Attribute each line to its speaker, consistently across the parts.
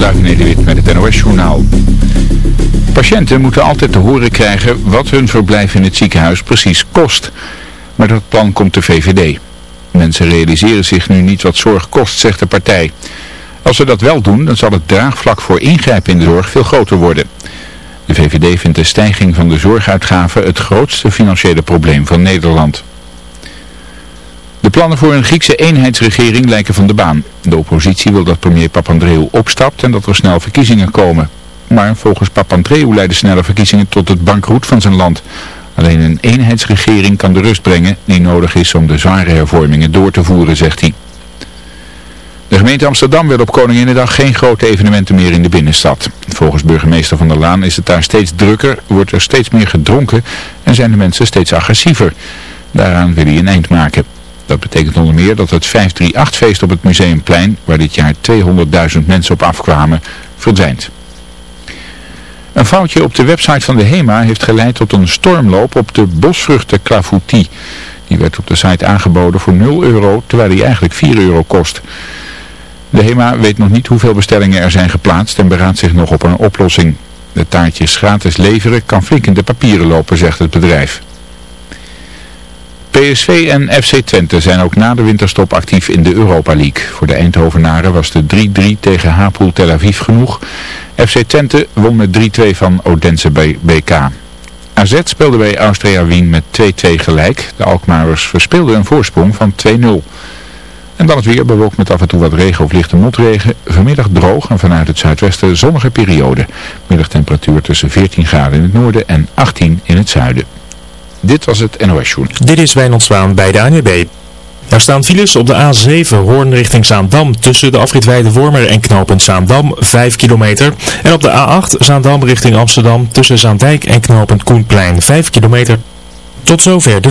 Speaker 1: Onderduik Nederwit met het NOS-journaal. Patiënten moeten altijd te horen krijgen wat hun verblijf in het ziekenhuis precies kost. Maar dat plan komt de VVD. Mensen realiseren zich nu niet wat zorg kost, zegt de partij. Als ze dat wel doen, dan zal het draagvlak voor ingrijpen in de zorg veel groter worden. De VVD vindt de stijging van de zorguitgaven het grootste financiële probleem van Nederland. De plannen voor een Griekse eenheidsregering lijken van de baan. De oppositie wil dat premier Papandreou opstapt en dat er snel verkiezingen komen. Maar volgens Papandreou leiden snelle verkiezingen tot het bankroet van zijn land. Alleen een eenheidsregering kan de rust brengen die nodig is om de zware hervormingen door te voeren, zegt hij. De gemeente Amsterdam wil op Koninginnedag geen grote evenementen meer in de binnenstad. Volgens burgemeester Van der Laan is het daar steeds drukker, wordt er steeds meer gedronken en zijn de mensen steeds agressiever. Daaraan wil hij een eind maken. Dat betekent onder meer dat het 538-feest op het Museumplein, waar dit jaar 200.000 mensen op afkwamen, verdwijnt. Een foutje op de website van de HEMA heeft geleid tot een stormloop op de bosvruchten clafoutie. Die werd op de site aangeboden voor 0 euro, terwijl die eigenlijk 4 euro kost. De HEMA weet nog niet hoeveel bestellingen er zijn geplaatst en beraadt zich nog op een oplossing. De taartjes gratis leveren kan flink in de papieren lopen, zegt het bedrijf. PSV en FC Twente zijn ook na de winterstop actief in de Europa League. Voor de Eindhovenaren was de 3-3 tegen Hapoel Tel Aviv genoeg. FC Twente won met 3-2 van Odense BK. AZ speelde bij Austria Wien met 2-2 gelijk. De Alkmaarers verspeelden een voorsprong van 2-0. En dan het weer bewolkt met af en toe wat regen of lichte motregen. Vanmiddag droog en vanuit het zuidwesten zonnige periode. Middagtemperatuur tussen 14 graden in het noorden en 18 in het zuiden. Dit was het NOS Journal.
Speaker 2: Dit is Wijnand Zwaan bij de ANWB. Er staan files op de A7 Hoorn richting Zaandam tussen de afrit Wormer en knooppunt Zaandam 5 kilometer. En op de A8 Zaandam richting Amsterdam tussen Zaandijk en knooppunt Koenplein 5 kilometer. Tot zover de...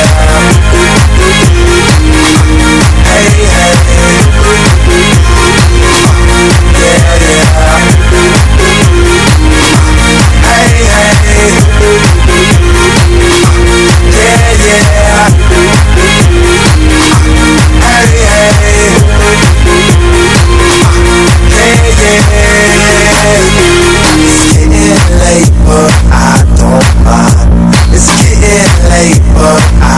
Speaker 3: but I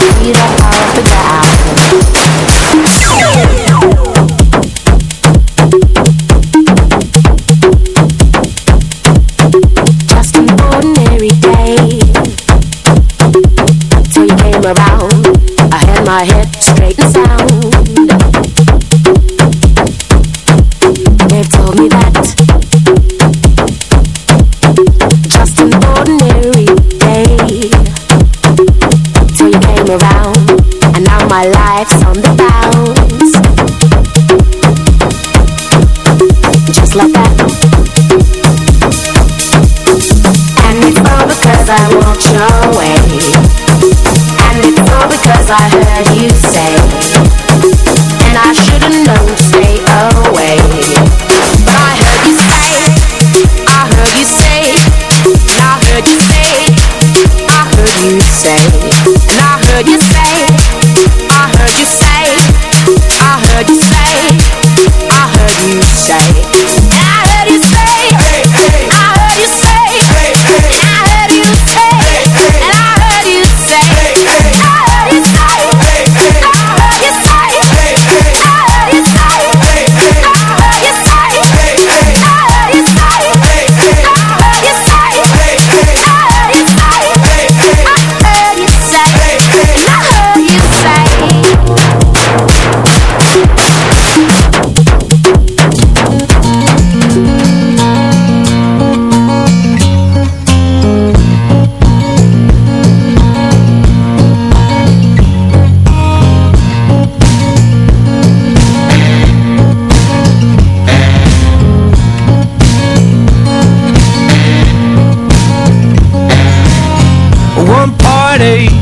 Speaker 3: we don't
Speaker 4: have to
Speaker 5: die.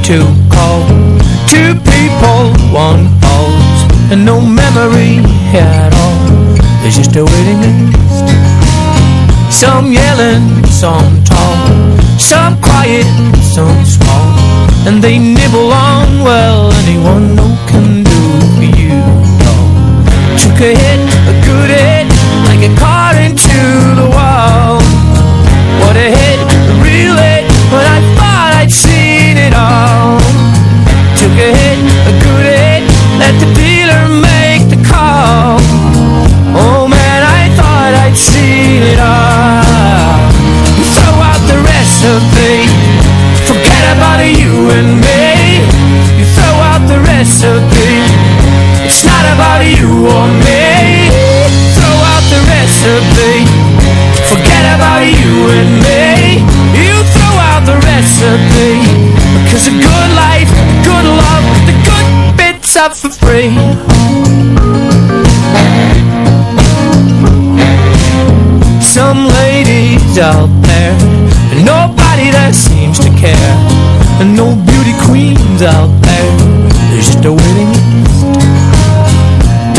Speaker 5: Two call, two people, one pause, and no memory at all. There's just a waiting list. Some yelling, some tall, some quiet, some small, and they nibble on well anyone no can do for you. No. Took a hit, a good hit, like a car into the wall. Took a hit, a good hit, let the dealer make the call. Oh man, I thought I'd seen it all. Throw out the recipe, forget about you and me. You throw out the recipe, it's not about you or me. Throw out the recipe. Forget about you and me. You throw out the recipe. Because a good life, good love, the good bits are for free. Some ladies out there, and nobody that seems to care. And no beauty queens out there, there's just a waiting list.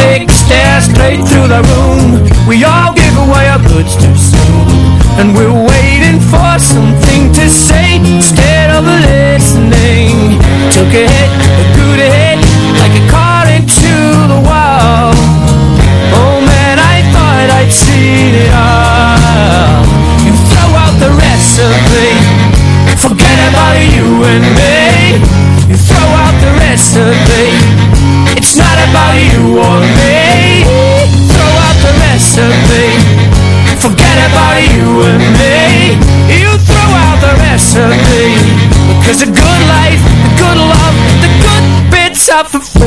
Speaker 5: A stare straight through the room. We all give away our goods too soon. And we're waiting for something to say instead of listening. Took a hit, a good hit, like a car into the wall. Oh man, I thought I'd seen it all. You throw out the recipe, forget about you and me. Are for free.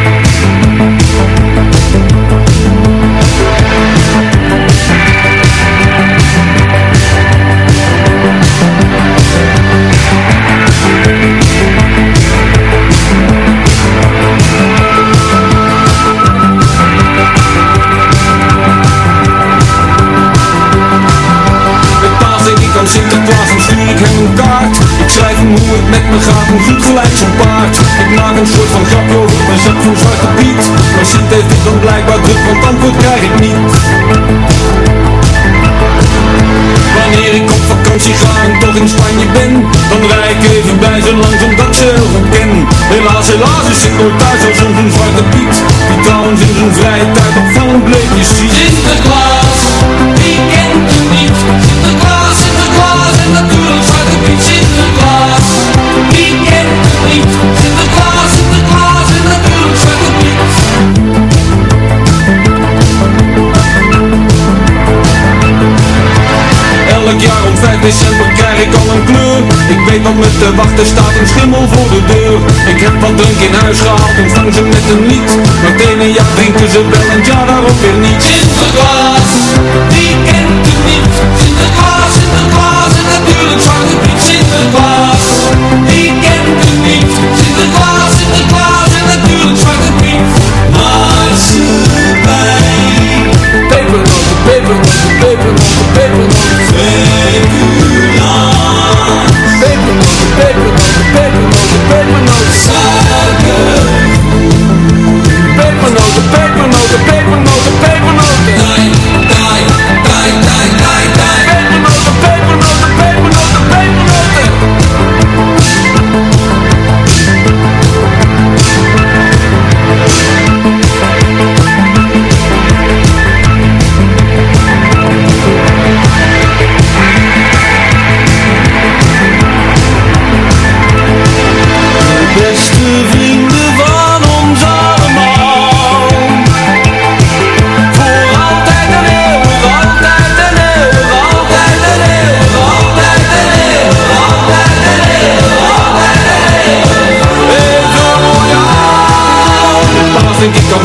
Speaker 6: De staat een schimmel voor de deur. Ik heb wat drink in huis gehaald, ontvang ze met een niet Meteen een ja drinken ze wel en ja daarop weer niet.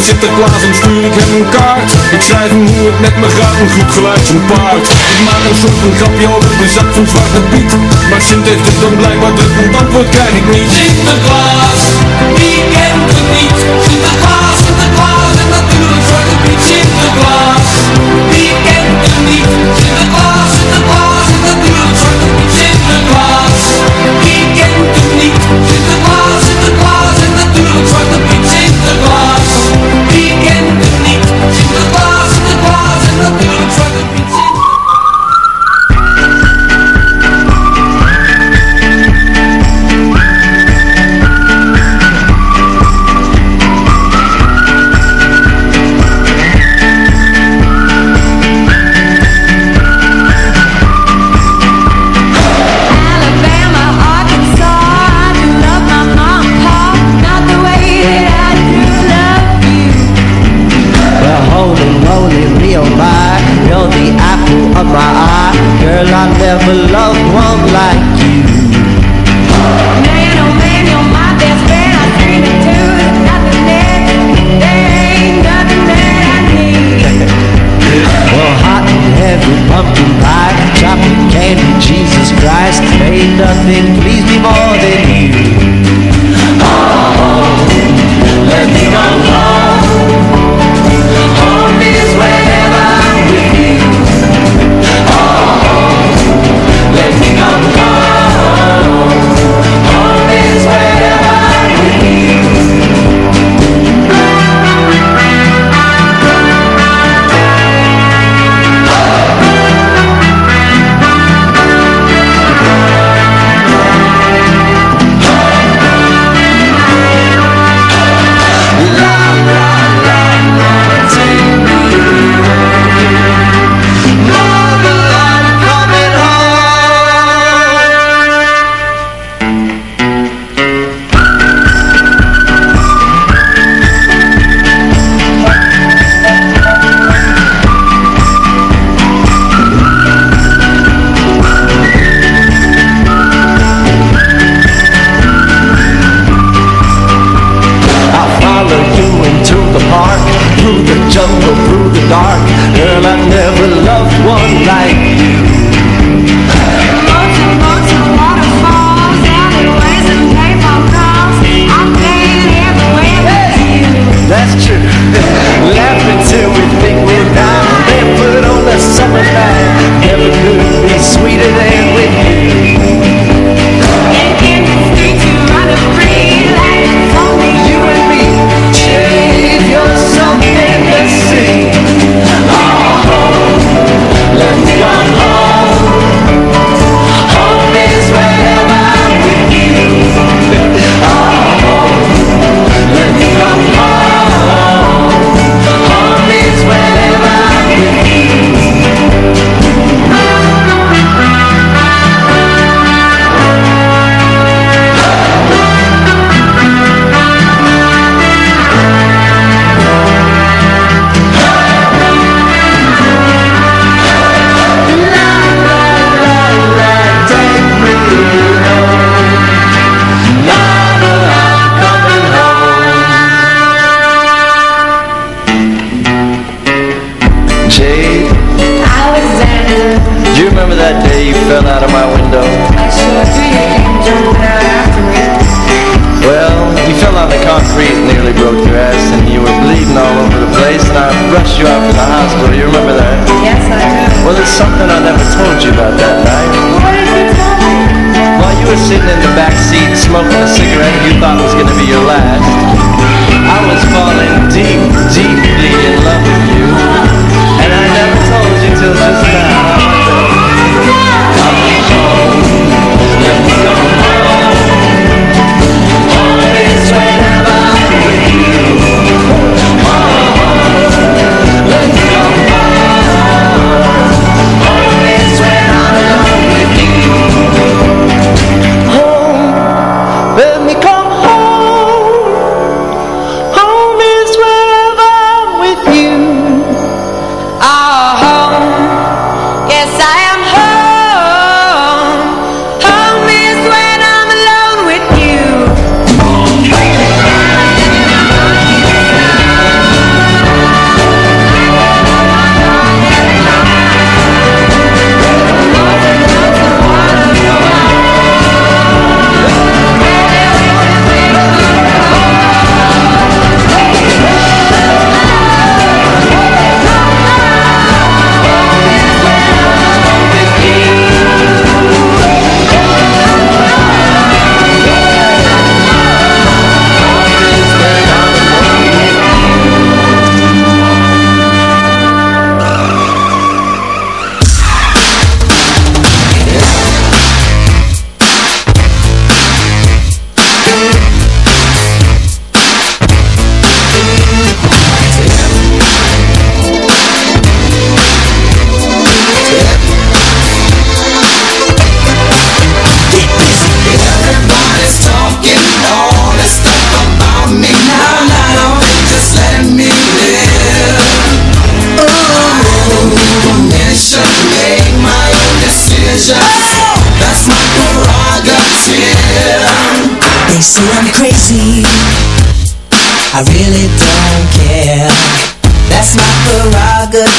Speaker 6: Sinterklaas en stuur ik hem een kaart. Ik schrijf hem hoe het met me gaat, een goed geluid zijn paard. Ik maak een soort een grapje over de zak van Zwarte Piet. Maar Sint heeft het dan blijkbaar druk, want antwoord krijg ik niet. Sinterklaas, die kent
Speaker 4: Nothing
Speaker 7: please me more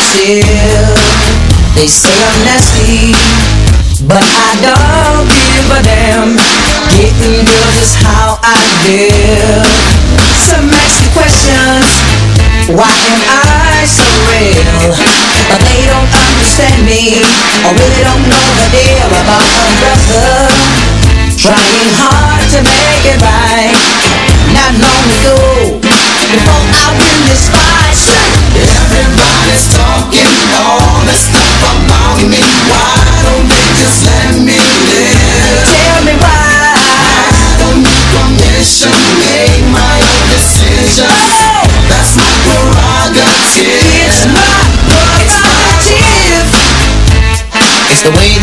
Speaker 8: still They
Speaker 9: say I'm nasty But I don't give a damn Getting girls is how I feel. Some ask the questions Why am I so real? But they don't understand me Or really don't know the deal about a girl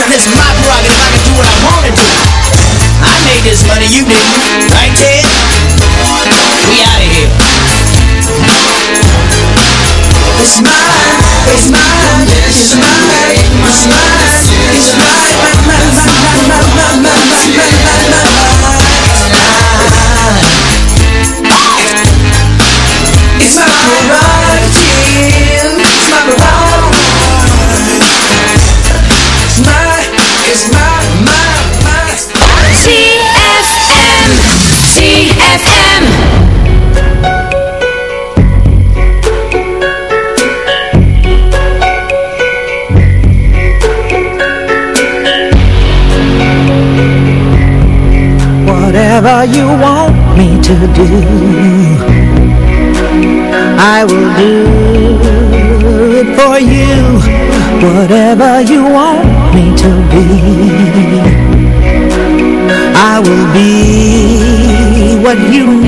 Speaker 10: and is.
Speaker 9: whatever you want me to do I will do it for you. Whatever you want me to be I will be what you need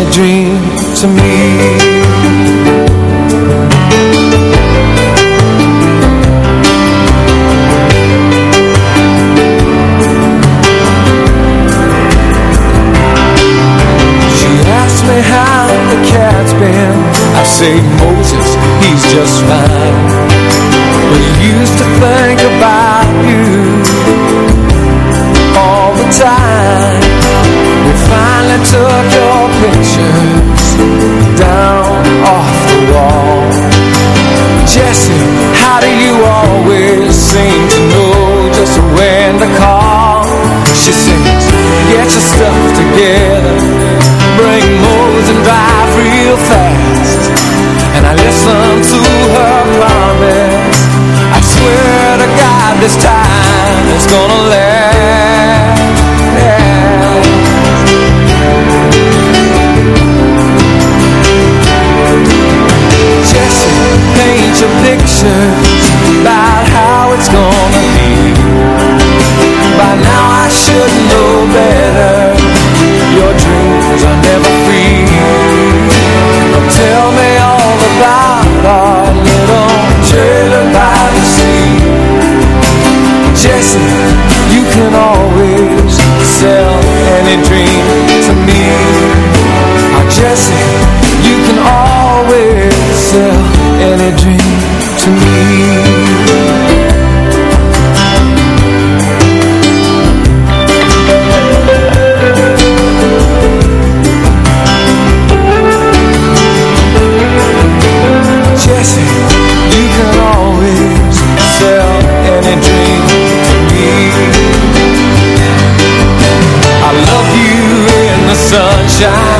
Speaker 5: any dream to me. She asked me how the cat's been I say Moses, he's just fine this time it's gonna last Jesse, paint your pictures About how it's gonna be. By now I should know better. Your dreams are never You can always sell any dream to me. Jesse, you can always sell any dream to me. I love you in the sunshine,